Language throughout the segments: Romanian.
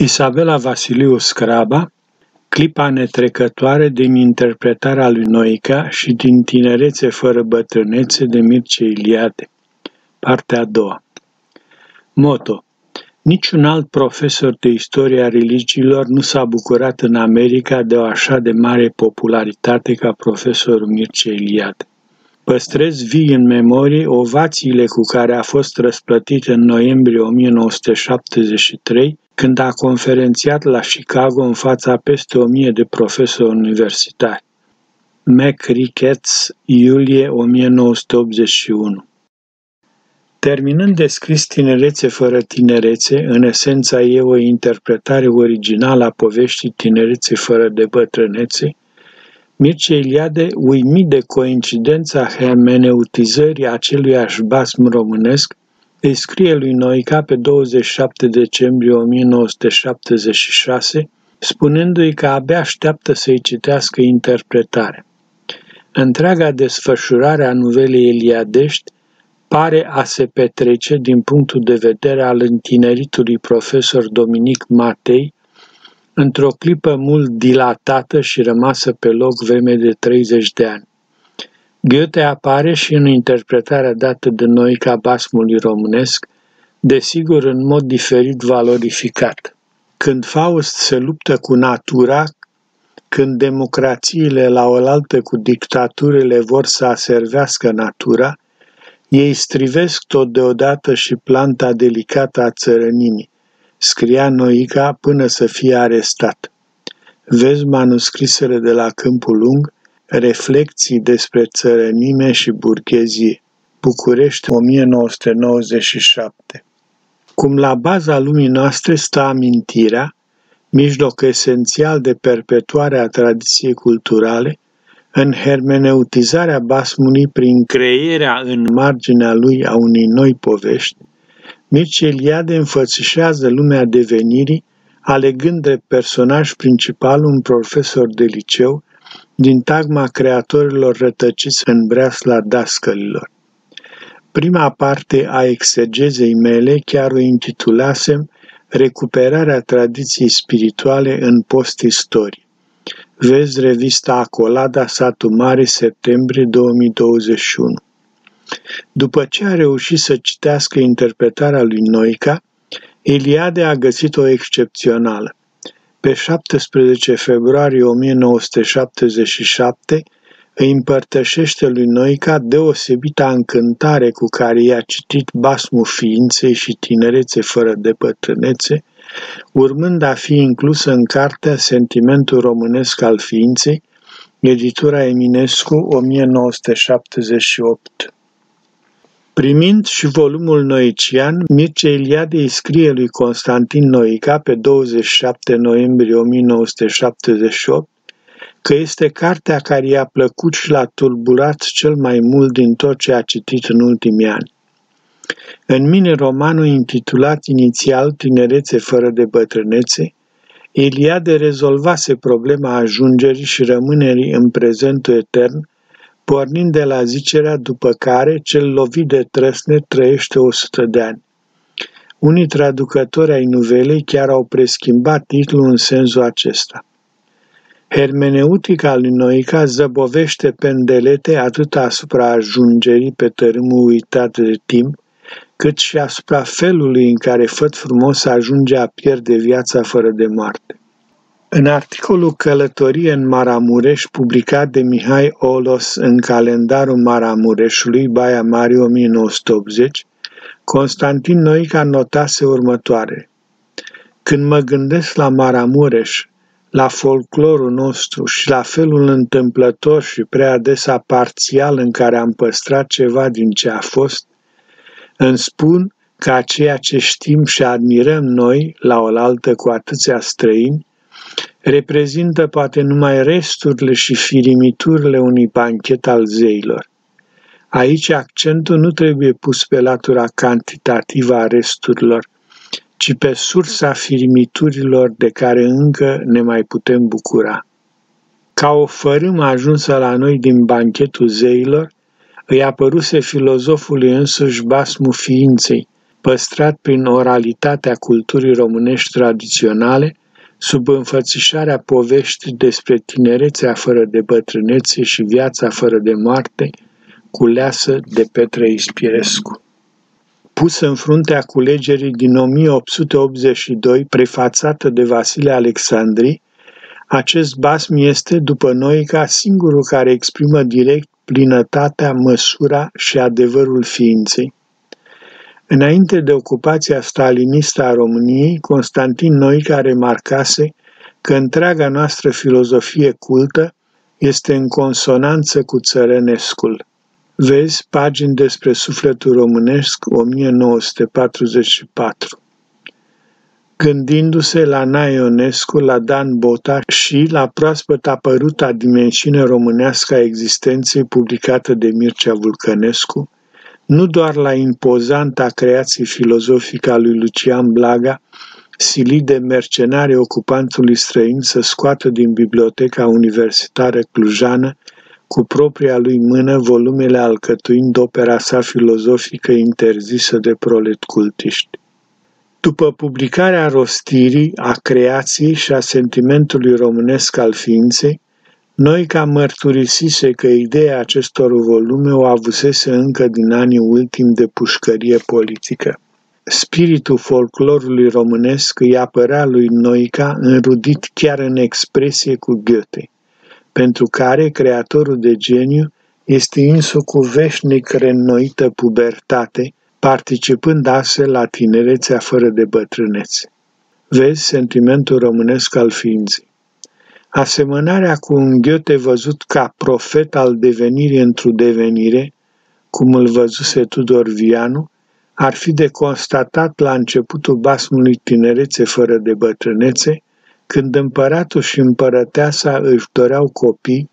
Isabela Vasiliu Scraba, clipa netrecătoare din interpretarea lui Noica și din Tinerețe fără bătrânețe de Mircea Iliade. Partea a doua. Moto. Niciun alt profesor de istorie a religiilor nu s-a bucurat în America de o așa de mare popularitate ca profesorul Mircea Iliade. Păstrez vii în memorie ovațiile cu care a fost răsplătit în noiembrie 1973 când a conferențiat la Chicago în fața peste o mie de profesori universitari. Mac Ricketts, iulie 1981 Terminând de scris Tinerețe fără tinerețe, în esența ei o interpretare originală a poveștii Tinerețe fără de bătrânețe, Mircea Iliade, uimit de coincidența hermeneutizării aceluiași basm românesc, îi scrie lui Noica pe 27 decembrie 1976, spunându-i că abia așteaptă să-i citească interpretarea. Întreaga desfășurare a nuvelei Eliadești pare a se petrece din punctul de vedere al întineritului profesor Dominic Matei, într-o clipă mult dilatată și rămasă pe loc vreme de 30 de ani. Goethe apare și în interpretarea dată de noi ca basmului românesc, desigur în mod diferit valorificat. Când Faust se luptă cu natura, când democrațiile la oaltă cu dictaturile vor să aservească natura, ei strivesc tot deodată și planta delicată a țărănimii, scria Noica până să fie arestat. Vezi manuscrisele de la Câmpul Lung, Reflecții despre țărănime și burghezie. București 1997 Cum la baza lumii noastre stă amintirea, mijloc esențial de perpetuare a tradiției culturale, în hermeneutizarea basmului prin creierea în marginea lui a unei noi povești, Mircea Eliade înfățișează lumea devenirii, alegând de personaj principal un profesor de liceu din tagma creatorilor rătăciți în breasla dascălilor. Prima parte a exegezei mele chiar o intitulasem Recuperarea tradiției spirituale în post-istorie. Vezi revista Acolada, Satu Mare, septembrie 2021. După ce a reușit să citească interpretarea lui Noica, Eliade a găsit-o excepțională. Pe 17 februarie 1977 îi împărtășește lui Noica deosebita încântare cu care i-a citit basmul ființei și tinerețe fără de bătrânețe, urmând a fi inclusă în cartea Sentimentul românesc al ființei, editura Eminescu 1978. Primind și volumul noician, Mircea Iliade îi scrie lui Constantin Noica pe 27 noiembrie 1978 că este cartea care i-a plăcut și l-a tulburat cel mai mult din tot ce a citit în ultimii ani. În mine romanul intitulat inițial Tinerețe fără de bătrânețe, Iliade rezolvase problema ajungerii și rămânerii în prezentul etern, pornind de la zicerea după care cel lovit de trăsne trăiește o sută de ani. Unii traducători ai nuvelei chiar au preschimbat titlul în sensul acesta. Hermeneutica lui Noica zăbovește pendelete atât asupra ajungerii pe tărâmul uitat de timp, cât și asupra felului în care făt frumos ajunge a pierde viața fără de moarte. În articolul Călătorie în Maramureș, publicat de Mihai Olos în calendarul Maramureșului, Baia Mare 1980, Constantin Noica notase următoare. Când mă gândesc la Maramureș, la folclorul nostru și la felul întâmplător și prea adesea parțial în care am păstrat ceva din ce a fost, îmi spun că ceea ce știm și admirăm noi, la oaltă cu atâția străini, reprezintă poate numai resturile și firimiturile unui banchet al zeilor. Aici accentul nu trebuie pus pe latura cantitativă a resturilor, ci pe sursa firimiturilor de care încă ne mai putem bucura. Ca o fărâmă ajunsă la noi din banchetul zeilor, îi apăruse filozofului însuși basmul ființei, păstrat prin oralitatea culturii românești tradiționale, sub înfățișarea poveștii despre tinerețea fără de bătrânețe și viața fără de moarte, culeasă de Petre Ispirescu. Pusă în fruntea culegerii din 1882, prefațată de Vasile Alexandri, acest basm este, după noi, ca singurul care exprimă direct plinătatea, măsura și adevărul ființei. Înainte de ocupația stalinistă a României, Constantin Noica remarcase că întreaga noastră filozofie cultă este în consonanță cu țărănescul. Vezi pagini despre sufletul românesc 1944 gândindu-se la Naionescu, la Dan Bota și la proaspăt apăruta dimensiune românească a existenței publicată de Mircea Vulcănescu, nu doar la impozanta creație filozofică a lui Lucian Blaga, silit de mercenari ocupantului străin să scoată din biblioteca universitară clujană cu propria lui mână volumele alcătuind opera sa filozofică interzisă de prolet cultiști. După publicarea rostirii, a creației și a sentimentului românesc al ființei, noi ca mărturisise că ideea acestor volume o avusese încă din anii ultimi de pușcărie politică. Spiritul folclorului românesc îi apărea lui Noica înrudit chiar în expresie cu Goethe, pentru care creatorul de geniu este insul cu veșnic reînnoită pubertate, participând astfel la tinerețea fără de bătrânețe. Vezi sentimentul românesc al ființei. Asemănarea cu un Goethe văzut ca profet al devenirii într-o devenire, cum îl văzuse Tudor Vianu, ar fi de constatat la începutul basmului Tinerețe fără de bătrânețe, când împăratul și împărăteasa își doreau copii,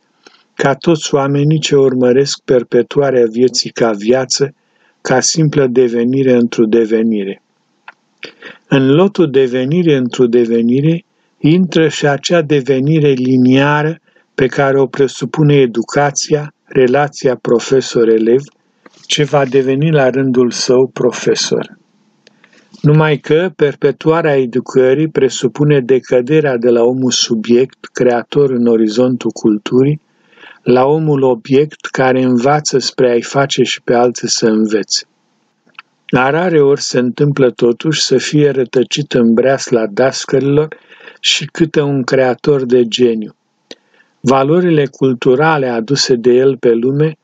ca toți oamenii ce urmăresc perpetuarea vieții ca viață, ca simplă devenire într-o devenire. În lotul devenire într-o devenire intră și acea devenire liniară pe care o presupune educația, relația profesor-elev, ce va deveni la rândul său profesor. Numai că perpetuarea educării presupune decăderea de la omul subiect, creator în orizontul culturii, la omul obiect care învață spre a-i face și pe alții să învețe. La rare ori se întâmplă totuși să fie rătăcit în breasla dascărilor și câte un creator de geniu. Valorile culturale aduse de el pe lume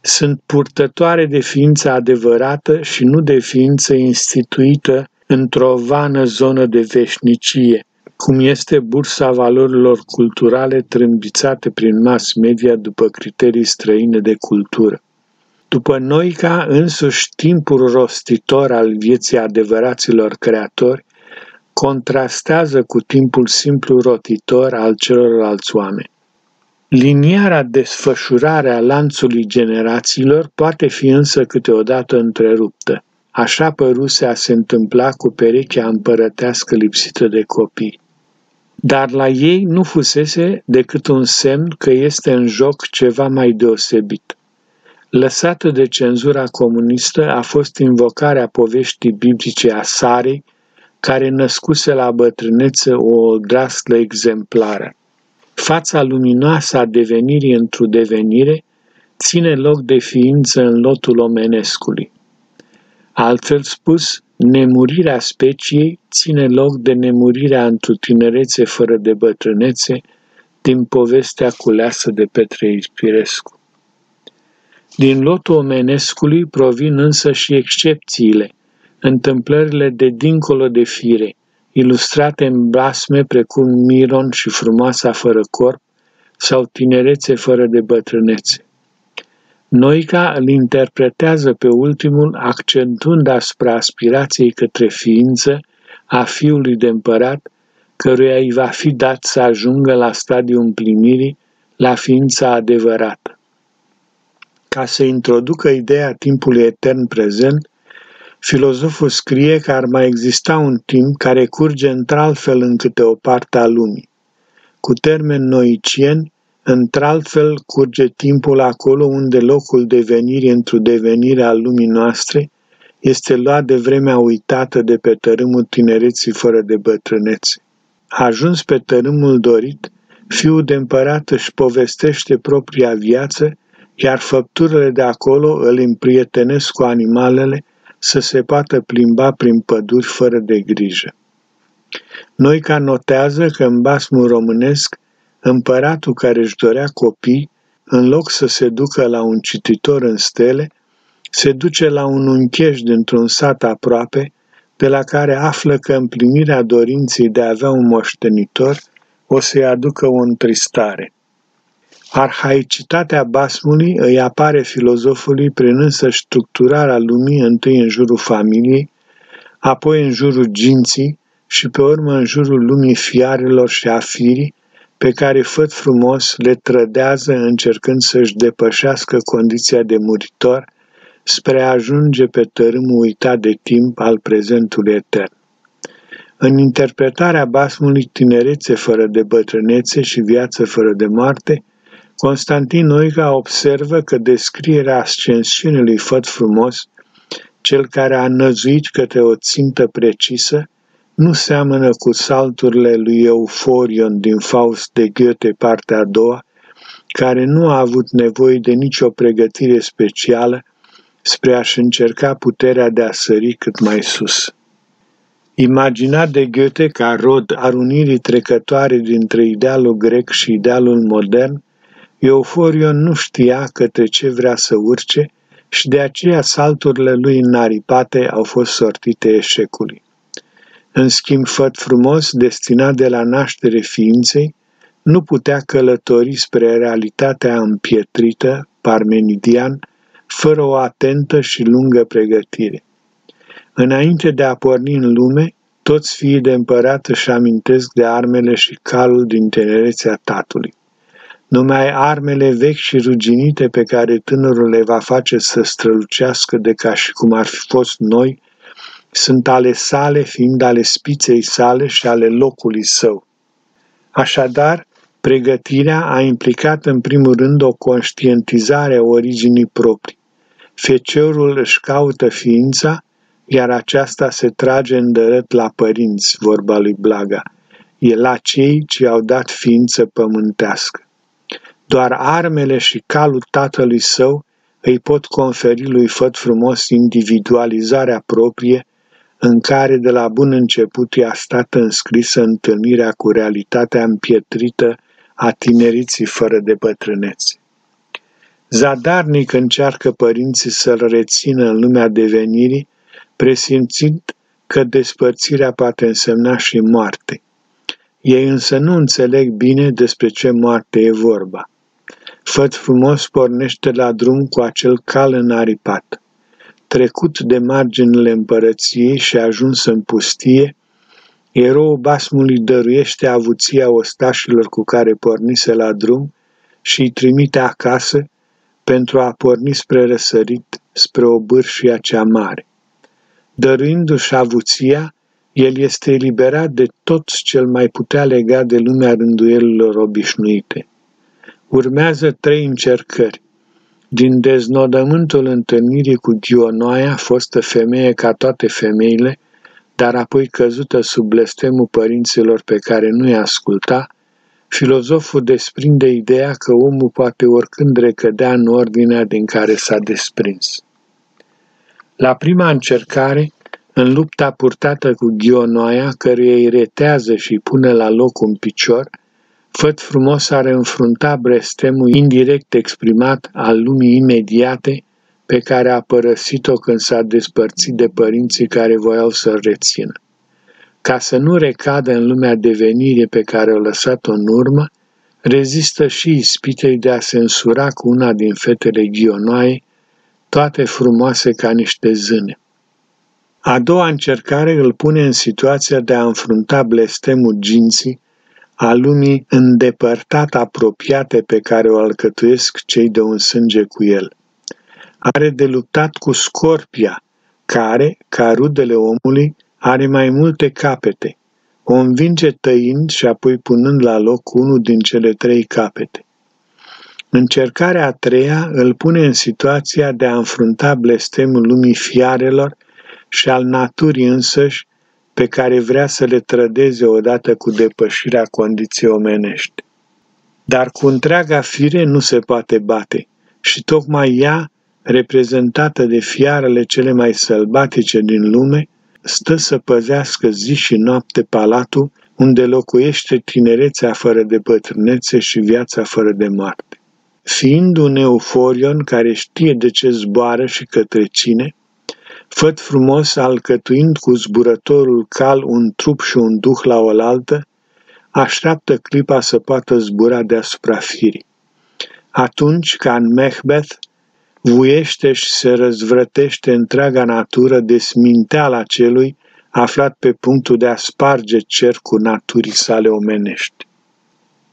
sunt purtătoare de ființă adevărată și nu de ființă instituită într-o vană zonă de veșnicie, cum este bursa valorilor culturale trâmbițate prin mass media după criterii străine de cultură. După Noica, însuși timpul rostitor al vieții adevăraților creatori contrastează cu timpul simplu rotitor al celorlalți oameni. Liniara desfășurare a lanțului generațiilor poate fi însă câteodată întreruptă. Așa păruse a se întâmpla cu perechea împărătească lipsită de copii. Dar la ei nu fusese decât un semn că este în joc ceva mai deosebit. Lăsată de cenzura comunistă a fost invocarea poveștii biblice a Sarei, care născuse la bătrânețe o draslă exemplară. Fața luminoasă a devenirii într-o devenire ține loc de ființă în lotul omenescului. Altfel spus, nemurirea speciei ține loc de nemurirea într-o tinerețe fără de bătrânețe din povestea culeasă de Petre Ispirescu. Din lotul omenescului provin însă și excepțiile, întâmplările de dincolo de fire, ilustrate în blasme precum Miron și frumoasa fără corp sau tinerețe fără de bătrânețe. Noica îl interpretează pe ultimul accentuând asupra aspirației către ființă a fiului de împărat, căruia îi va fi dat să ajungă la stadiul împlinirii, la ființa adevărată. Ca să introducă ideea timpului etern prezent, filozoful scrie că ar mai exista un timp care curge într-altfel în câte o parte a lumii. Cu termen noicien, într-altfel curge timpul acolo unde locul devenirii într-o devenire a lumii noastre este luat de vremea uitată de pe tărâmul tinereții fără de bătrânețe. A ajuns pe tărâmul dorit, fiul de împărat își povestește propria viață, iar făpturile de acolo îl împrietenesc cu animalele să se poată plimba prin păduri fără de grijă. Noica notează că în basmul românesc, împăratul care își dorea copii, în loc să se ducă la un cititor în stele, se duce la un uncheș dintr-un sat aproape, de la care află că împlinirea dorinței de a avea un moștenitor o să-i aducă o întristare. Arhaicitatea basmului îi apare filozofului prin însă structurarea lumii întâi în jurul familiei, apoi în jurul ginții și pe urmă în jurul lumii fiarelor și a firii, pe care făt frumos le trădează încercând să-și depășească condiția de muritor spre a ajunge pe tărâmul uitat de timp al prezentului etern. În interpretarea basmului Tinerețe fără de bătrânețe și Viață fără de moarte, Constantin Noica observă că descrierea ascensiunii Făt frumos, cel care a năzuit către o țintă precisă, nu seamănă cu salturile lui Euforion din Faust de Goethe, partea a doua, care nu a avut nevoie de nicio pregătire specială spre a-și încerca puterea de a sări cât mai sus. Imaginat de Goethe ca rod al unirii trecătoare dintre idealul grec și idealul modern, Euforion nu știa către ce vrea să urce și de aceea salturile lui înaripate au fost sortite eșecului. În schimb, făt frumos, destinat de la naștere ființei, nu putea călători spre realitatea împietrită, parmenidian, fără o atentă și lungă pregătire. Înainte de a porni în lume, toți fiii de împărat își amintesc de armele și calul din tinerețea tatălui. Numai armele vechi și ruginite pe care tânărul le va face să strălucească de ca și cum ar fi fost noi, sunt ale sale fiind ale spiței sale și ale locului său. Așadar, pregătirea a implicat în primul rând o conștientizare a originii proprii. Feciorul își caută ființa, iar aceasta se trage îndărât la părinți, vorba lui Blaga, e la cei ce au dat ființă pământească. Doar armele și calul tatălui său îi pot conferi lui Făt frumos individualizarea proprie în care de la bun început i-a stat înscrisă întâlnirea cu realitatea împietrită a tineriții fără de bătrânețe. Zadarnic încearcă părinții să-l rețină în lumea devenirii, presimțind că despărțirea poate însemna și moarte. Ei însă nu înțeleg bine despre ce moarte e vorba. Făt frumos pornește la drum cu acel cal înaripat. Trecut de marginile împărăției și ajuns în pustie, eroul basmului dăruiește avuția ostașilor cu care pornise la drum și îi trimite acasă pentru a porni spre răsărit, spre o bârșia cea mare. Dăruindu-și avuția, el este eliberat de toți cel mai putea lega de lumea rânduielilor obișnuite. Urmează trei încercări. Din deznodământul întâlnirii cu Dionoia, fostă femeie ca toate femeile, dar apoi căzută sub blestemul părinților pe care nu i asculta, filozoful desprinde ideea că omul poate oricând recădea în ordinea din care s-a desprins. La prima încercare, în lupta purtată cu Ghionoaia, căruia îi retează și îi pune la loc un picior, Făt frumos are înfrunta blestemul indirect exprimat al lumii imediate pe care a părăsit-o când s-a despărțit de părinții care voiau să-l rețină. Ca să nu recadă în lumea devenire pe care o lăsat-o în urmă, rezistă și ispitei de a se însura cu una din fetele ghionoaie, toate frumoase ca niște zâne. A doua încercare îl pune în situația de a înfrunta blestemul ginții, a lumii îndepărtat apropiate pe care o alcătuiesc cei de un sânge cu el. Are de luptat cu scorpia, care, ca rudele omului, are mai multe capete. O învinge tăind și apoi punând la loc unul din cele trei capete. Încercarea a treia îl pune în situația de a înfrunta blestemul lumii fiarelor și al naturii însăși, pe care vrea să le trădeze odată cu depășirea condiției omenești. Dar cu întreaga fire nu se poate bate și tocmai ea, reprezentată de fiarele cele mai sălbatice din lume, stă să păzească zi și noapte palatul unde locuiește tinerețea fără de bătrânețe și viața fără de moarte. Fiind un euforion care știe de ce zboară și către cine, făt frumos alcătuind cu zburătorul cal un trup și un duh la oaltă, așteaptă clipa să poată zbura deasupra firii. Atunci, ca în Mehbeth, vuiește și se răzvrătește întreaga natură de sminteala celui aflat pe punctul de a sparge cercul naturii sale omenești.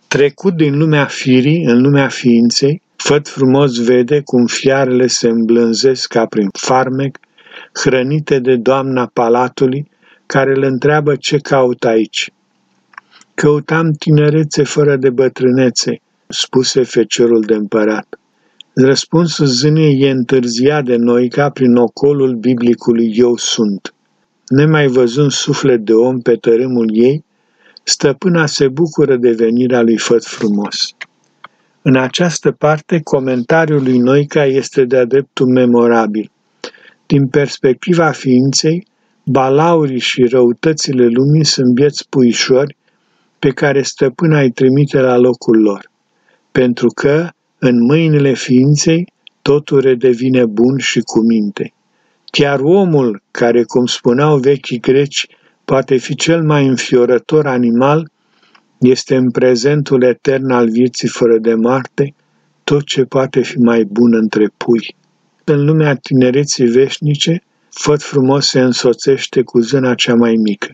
Trecut din lumea firii în lumea ființei, făt frumos vede cum fiarele se îmblânzesc ca prin farmec, hrănite de doamna palatului, care îl întreabă ce caut aici. Căutam tinerețe fără de bătrânețe, spuse feciorul de împărat. Răspunsul zânei e întârziat de noi ca prin ocolul biblicului Eu sunt. Nemai văzând suflet de om pe tărâmul ei, stăpâna se bucură de venirea lui Făt frumos. În această parte, comentariul lui Noica este de-a dreptul memorabil. Din perspectiva ființei, balaurii și răutățile lumii sunt bieți puișori pe care stăpâna îi trimite la locul lor, pentru că, în mâinile ființei, totul redevine bun și cu minte. Chiar omul, care, cum spuneau vechii greci, poate fi cel mai înfiorător animal, este în prezentul etern al vieții fără de moarte tot ce poate fi mai bun între pui. În lumea tinereții veșnice, făt frumos se însoțește cu zâna cea mai mică.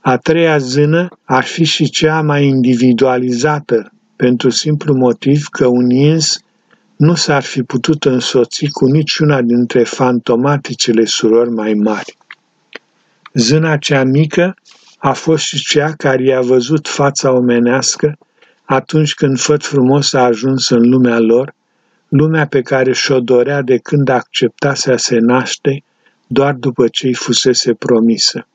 A treia zână ar fi și cea mai individualizată, pentru simplu motiv că un ins nu s-ar fi putut însoți cu niciuna dintre fantomaticele surori mai mari. Zâna cea mică a fost și cea care i-a văzut fața omenească atunci când făt frumos a ajuns în lumea lor, lumea pe care și-o dorea de când accepta să se naște doar după ce îi fusese promisă.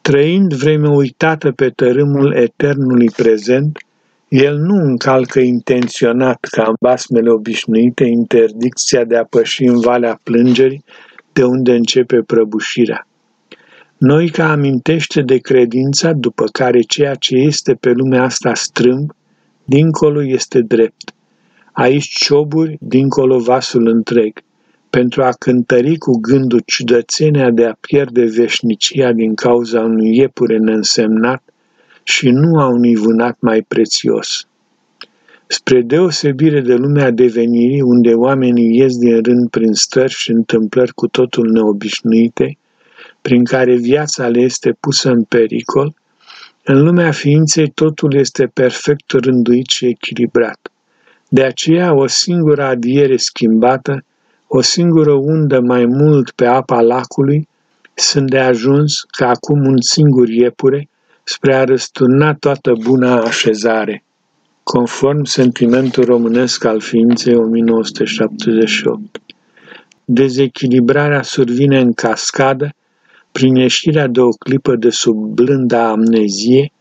Trăind vreme uitată pe tărâmul eternului prezent, el nu încalcă intenționat, ca în basmele obișnuite, interdicția de a păși în valea plângerii, de unde începe prăbușirea. Noica amintește de credința după care ceea ce este pe lumea asta strâmb, dincolo este drept. Aici cioburi, dincolo vasul întreg, pentru a cântări cu gândul ciudățenia de a pierde veșnicia din cauza unui iepure neînsemnat și nu a unui vânat mai prețios. Spre deosebire de lumea devenirii, unde oamenii ies din rând prin stări și întâmplări cu totul neobișnuite, prin care viața le este pusă în pericol, în lumea ființei totul este perfect rânduit și echilibrat. De aceea o singură adiere schimbată, o singură undă mai mult pe apa lacului, sunt de ajuns ca acum un singur iepure spre a răsturna toată buna așezare. Conform sentimentul românesc al ființei 1978. Dezechilibrarea survine în cascadă prin ieșirea de o clipă de sub blânda amnezie,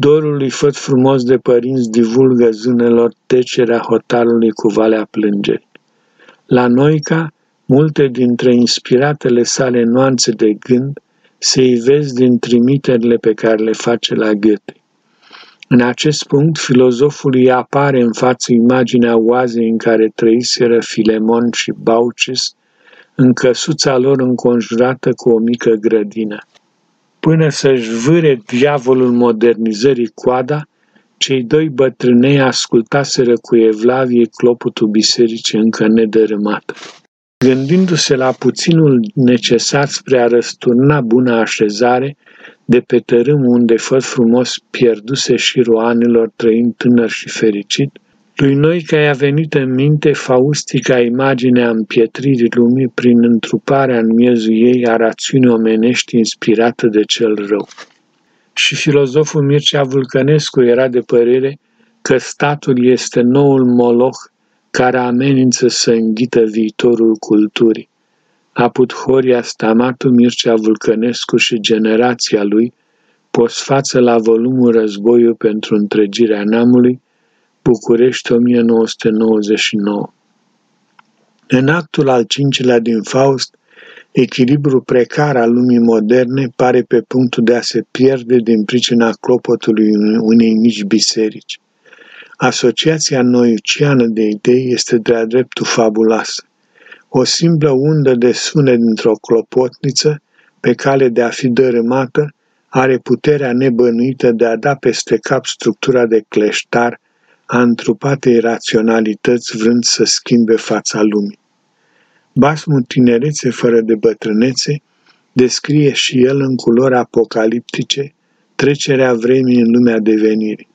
dorul lui făt frumos de părinți divulgă zânelor tecerea hotarului cu valea plângerii. La Noica, multe dintre inspiratele sale nuanțe de gând se ivesc din trimiterile pe care le face la Goethe. În acest punct, filozoful îi apare în față imaginea oazei în care trăiseră Filemon și Baucis, în căsuța lor înconjurată cu o mică grădină. Până să-și vâre diavolul modernizării coada, cei doi bătrânei ascultaseră cu evlavie clopotul bisericii încă nedărâmată. Gândindu-se la puținul necesar spre a răsturna bună așezare de pe tărâm unde făt frumos pierduse și roanelor trăind tânăr și fericit, lui noi că i-a venit în minte faustica imaginea împietririi lumii prin întruparea în miezul ei a rațiunii omenești inspirată de cel rău. Și filozoful Mircea Vulcănescu era de părere că statul este noul moloch care amenință să înghită viitorul culturii. Apud Horia Stamatu, Mircea Vulcănescu și generația lui, pus față la volumul Războiul pentru întregirea neamului, București 1999. În actul al cincilea din Faust, echilibru precar al lumii moderne pare pe punctul de a se pierde din pricina clopotului unei mici biserici. Asociația noiciană de idei este de-a dreptul fabuloasă. O simplă undă de sunet dintr-o clopotniță, pe cale de a fi dărâmată, are puterea nebănuită de a da peste cap structura de cleștar a întrupatei raționalități vrând să schimbe fața lumii. Basmul Tinerețe fără de bătrânețe descrie și el în culori apocaliptice trecerea vremii în lumea devenirii.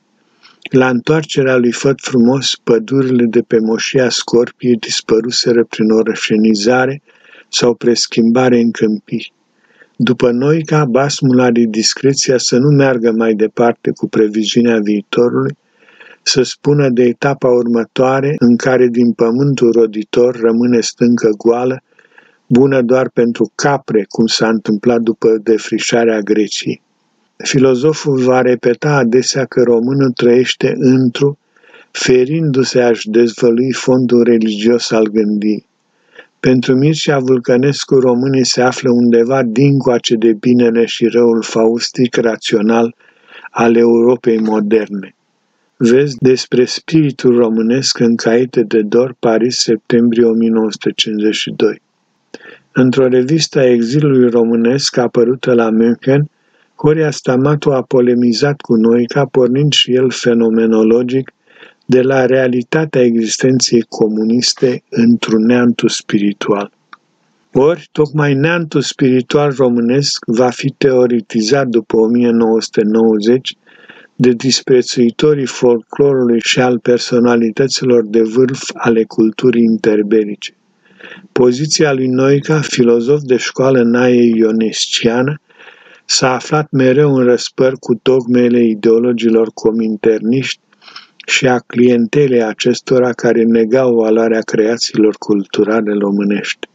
La întoarcerea lui Făt frumos, pădurile de pe moșia Scorpiei dispăruseră prin orășenizare sau preschimbare în câmpii. După noi, ca basmul are discreția să nu meargă mai departe cu previziunea viitorului, să spună de etapa următoare în care din pământul roditor rămâne stâncă goală, bună doar pentru capre, cum s-a întâmplat după defrișarea Greciei. Filozoful va repeta adesea că românul trăiește într-o, ferindu-se a-și dezvălui fondul religios al gândii. Pentru Mircea Vulcănescu, românii se află undeva dincoace de binele și răul faustic rațional al Europei moderne. Vezi despre spiritul românesc în caite de dor, Paris, septembrie 1952. Într-o revistă a exilului românesc apărută la München, Horia Stamatu a polemizat cu noi ca pornind și el fenomenologic de la realitatea existenței comuniste într-un neantu spiritual. Ori, tocmai neantul spiritual românesc va fi teoretizat după 1990 de disprețuitorii folclorului și al personalităților de vârf ale culturii interbelice. Poziția lui Noica, filozof de școală naie ionesciană, s-a aflat mereu în răspăr cu dogmele ideologilor cominterniști și a clientelei acestora care negau valoarea creațiilor culturale românești.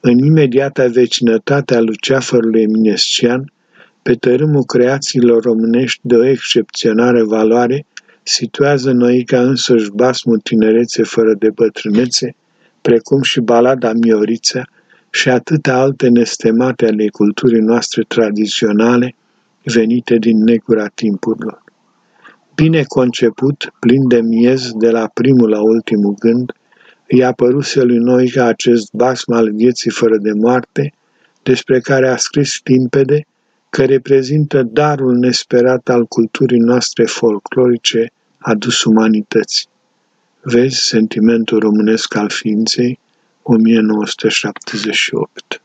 În imediata vecinătate a luceafărului eminescian, pe tărâmul creațiilor românești de o excepționare valoare, situează Noica însuși basmul tinerețe fără de bătrânețe, precum și balada Miorița, și atâtea alte nestemate ale culturii noastre tradiționale venite din negura timpurilor. Bine conceput, plin de miez de la primul la ultimul gând, i-a apăruse lui Noica acest basm al vieții fără de moarte, despre care a scris limpede că reprezintă darul nesperat al culturii noastre folclorice adus umanității. Vezi sentimentul românesc al ființei, 1978